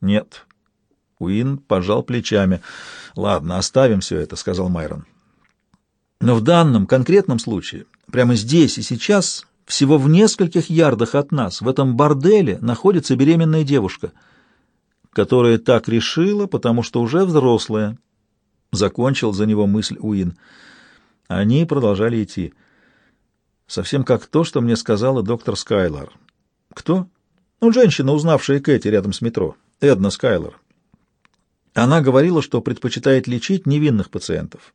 Нет. Уин пожал плечами. Ладно, оставим все это, сказал Майрон. Но в данном конкретном случае, прямо здесь и сейчас, всего в нескольких ярдах от нас, в этом борделе, находится беременная девушка, которая так решила, потому что уже взрослая. Закончил за него мысль Уин. Они продолжали идти. Совсем как то, что мне сказала доктор Скайлар. Кто? Ну, женщина, узнавшая Кэти рядом с метро. Эдна Скайлар. Она говорила, что предпочитает лечить невинных пациентов.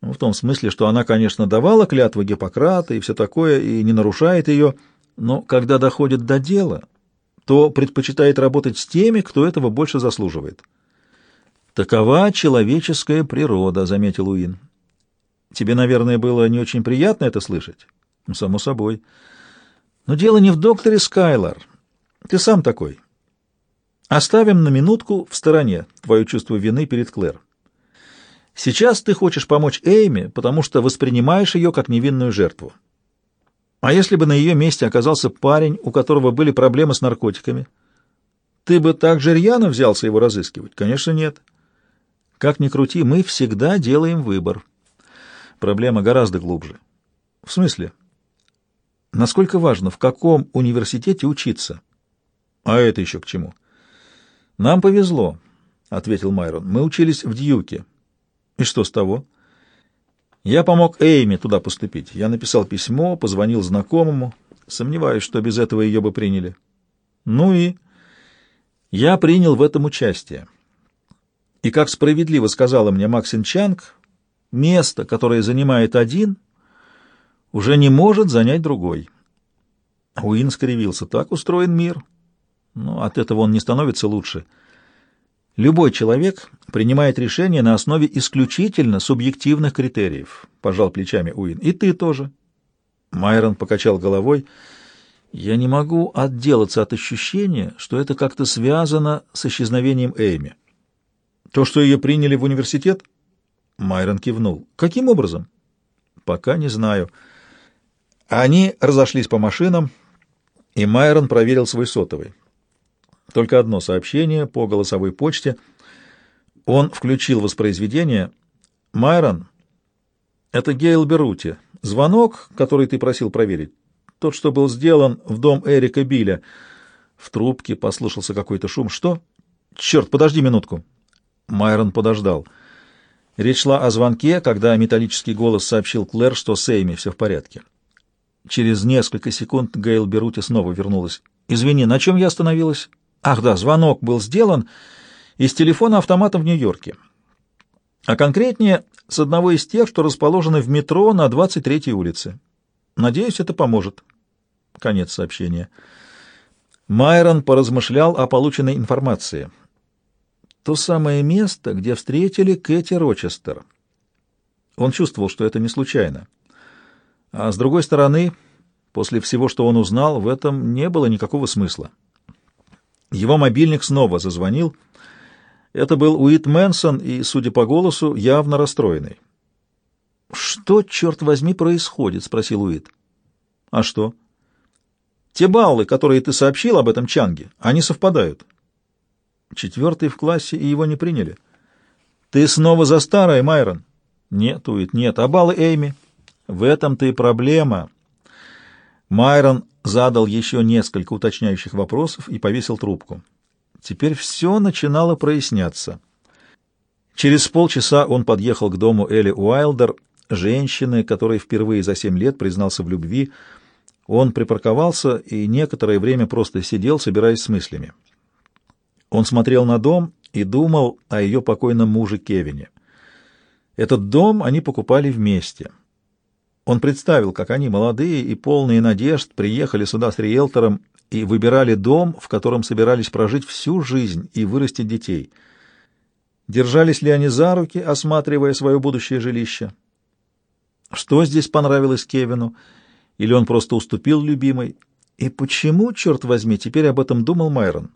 Ну, в том смысле, что она, конечно, давала клятву Гиппократа и все такое, и не нарушает ее, но когда доходит до дела, то предпочитает работать с теми, кто этого больше заслуживает. «Такова человеческая природа», — заметил Уин. «Тебе, наверное, было не очень приятно это слышать?» «Само собой. Но дело не в докторе Скайлар. Ты сам такой. Оставим на минутку в стороне твое чувство вины перед Клэр. Сейчас ты хочешь помочь Эйме, потому что воспринимаешь ее как невинную жертву. А если бы на ее месте оказался парень, у которого были проблемы с наркотиками, ты бы так же рьяно взялся его разыскивать? Конечно, нет. Как ни крути, мы всегда делаем выбор. Проблема гораздо глубже. В смысле? Насколько важно, в каком университете учиться? А это еще к чему? Нам повезло, — ответил Майрон. Мы учились в Дьюке. И что с того? Я помог Эйме туда поступить. Я написал письмо, позвонил знакомому. Сомневаюсь, что без этого ее бы приняли. Ну и... Я принял в этом участие. И, как справедливо сказала мне Максин Чанг, место, которое занимает один, уже не может занять другой. Уин скривился. Так устроен мир. Но от этого он не становится лучше. — Любой человек принимает решение на основе исключительно субъективных критериев, пожал плечами Уин. И ты тоже. Майрон покачал головой. Я не могу отделаться от ощущения, что это как-то связано с исчезновением Эйми. То, что ее приняли в университет? Майрон кивнул. Каким образом? Пока не знаю. Они разошлись по машинам, и Майрон проверил свой сотовый. Только одно сообщение по голосовой почте. Он включил воспроизведение. «Майрон, это Гейл Берути. Звонок, который ты просил проверить. Тот, что был сделан в дом Эрика Билля». В трубке послышался какой-то шум. «Что? Черт, подожди минутку». Майрон подождал. Речь шла о звонке, когда металлический голос сообщил Клэр, что с Эйми все в порядке. Через несколько секунд Гейл Берути снова вернулась. «Извини, на чем я остановилась?» Ах да, звонок был сделан из телефона автомата в Нью-Йорке. А конкретнее, с одного из тех, что расположены в метро на 23-й улице. Надеюсь, это поможет. Конец сообщения. Майрон поразмышлял о полученной информации. То самое место, где встретили Кэти Рочестер. Он чувствовал, что это не случайно. А с другой стороны, после всего, что он узнал, в этом не было никакого смысла. Его мобильник снова зазвонил. Это был Уит Мэнсон и, судя по голосу, явно расстроенный. «Что, черт возьми, происходит?» — спросил Уит. «А что?» «Те баллы, которые ты сообщил об этом Чанге, они совпадают». «Четвертый в классе, и его не приняли». «Ты снова за старое, Майрон?» «Нет, Уит, нет. А баллы Эйми?» «В этом-то и проблема». Майрон задал еще несколько уточняющих вопросов и повесил трубку. Теперь все начинало проясняться. Через полчаса он подъехал к дому Элли Уайлдер, женщины, которой впервые за семь лет признался в любви. Он припарковался и некоторое время просто сидел, собираясь с мыслями. Он смотрел на дом и думал о ее покойном муже Кевине. Этот дом они покупали вместе — он представил, как они, молодые и полные надежд, приехали сюда с риэлтором и выбирали дом, в котором собирались прожить всю жизнь и вырастить детей. Держались ли они за руки, осматривая свое будущее жилище? Что здесь понравилось Кевину? Или он просто уступил любимой? И почему, черт возьми, теперь об этом думал Майрон?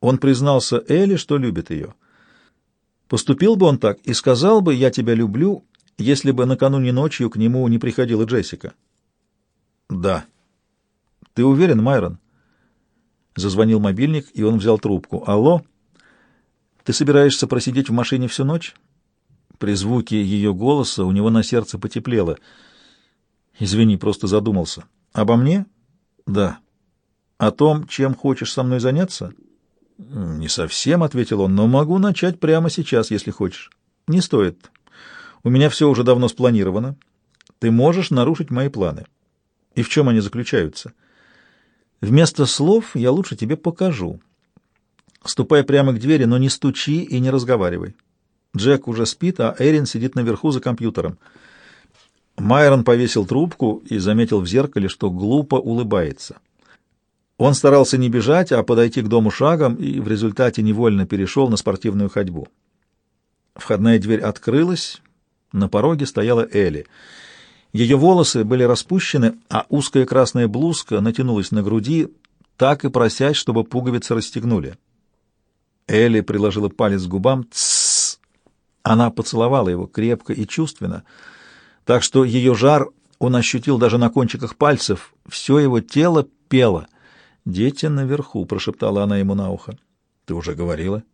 Он признался Элли, что любит ее. Поступил бы он так и сказал бы «я тебя люблю», если бы накануне ночью к нему не приходила Джессика? Да. Ты уверен, Майрон? Зазвонил мобильник, и он взял трубку. «Алло? Ты собираешься просидеть в машине всю ночь?» При звуке ее голоса у него на сердце потеплело. «Извини, просто задумался. Обо мне?» «Да». «О том, чем хочешь со мной заняться?» «Не совсем», — ответил он, — «но могу начать прямо сейчас, если хочешь». «Не стоит. У меня все уже давно спланировано. Ты можешь нарушить мои планы. И в чем они заключаются? Вместо слов я лучше тебе покажу. Ступай прямо к двери, но не стучи и не разговаривай. Джек уже спит, а Эрин сидит наверху за компьютером. Майрон повесил трубку и заметил в зеркале, что глупо улыбается. Он старался не бежать, а подойти к дому шагом, и в результате невольно перешел на спортивную ходьбу. Входная дверь открылась, на пороге стояла Элли. Ее волосы были распущены, а узкая красная блузка натянулась на груди, так и просясь, чтобы пуговицы расстегнули. Элли приложила палец к губам. Тссс! Она поцеловала его крепко и чувственно, так что ее жар он ощутил даже на кончиках пальцев. Все его тело пело — «Дети наверху», — прошептала она ему на ухо. «Ты уже говорила».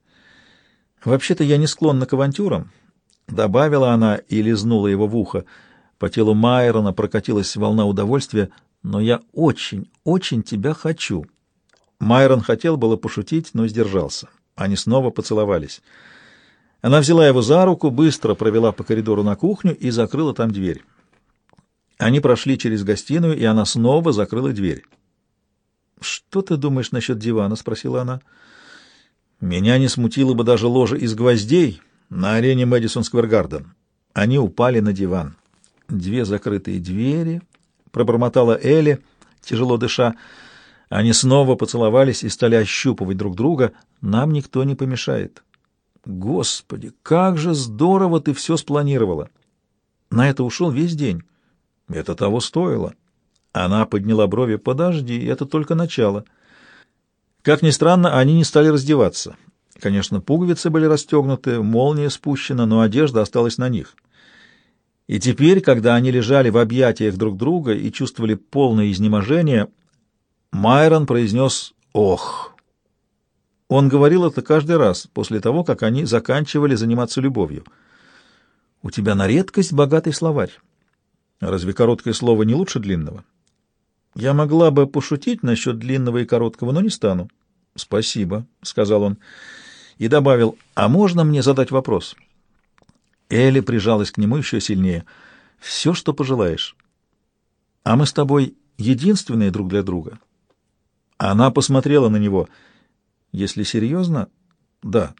«Вообще-то я не склонна к авантюрам», — добавила она и лизнула его в ухо. По телу Майрона прокатилась волна удовольствия. «Но я очень, очень тебя хочу». Майрон хотел было пошутить, но сдержался. Они снова поцеловались. Она взяла его за руку, быстро провела по коридору на кухню и закрыла там дверь. Они прошли через гостиную, и она снова закрыла дверь. «Что ты думаешь насчет дивана?» — спросила она. «Меня не смутило бы даже ложе из гвоздей на арене Мэдисон Сквер Гарден. Они упали на диван. Две закрытые двери», — пробормотала Элли, тяжело дыша. Они снова поцеловались и стали ощупывать друг друга. «Нам никто не помешает». «Господи, как же здорово ты все спланировала!» На это ушел весь день. Это того стоило. Она подняла брови. «Подожди, это только начало». Как ни странно, они не стали раздеваться. Конечно, пуговицы были расстегнуты, молния спущена, но одежда осталась на них. И теперь, когда они лежали в объятиях друг друга и чувствовали полное изнеможение, Майрон произнес «Ох!». Он говорил это каждый раз после того, как они заканчивали заниматься любовью. «У тебя на редкость богатый словарь. Разве короткое слово не лучше длинного?» Я могла бы пошутить насчет длинного и короткого, но не стану. — Спасибо, — сказал он и добавил, — а можно мне задать вопрос? Элли прижалась к нему еще сильнее. — Все, что пожелаешь. — А мы с тобой единственные друг для друга. Она посмотрела на него. — Если серьезно, да.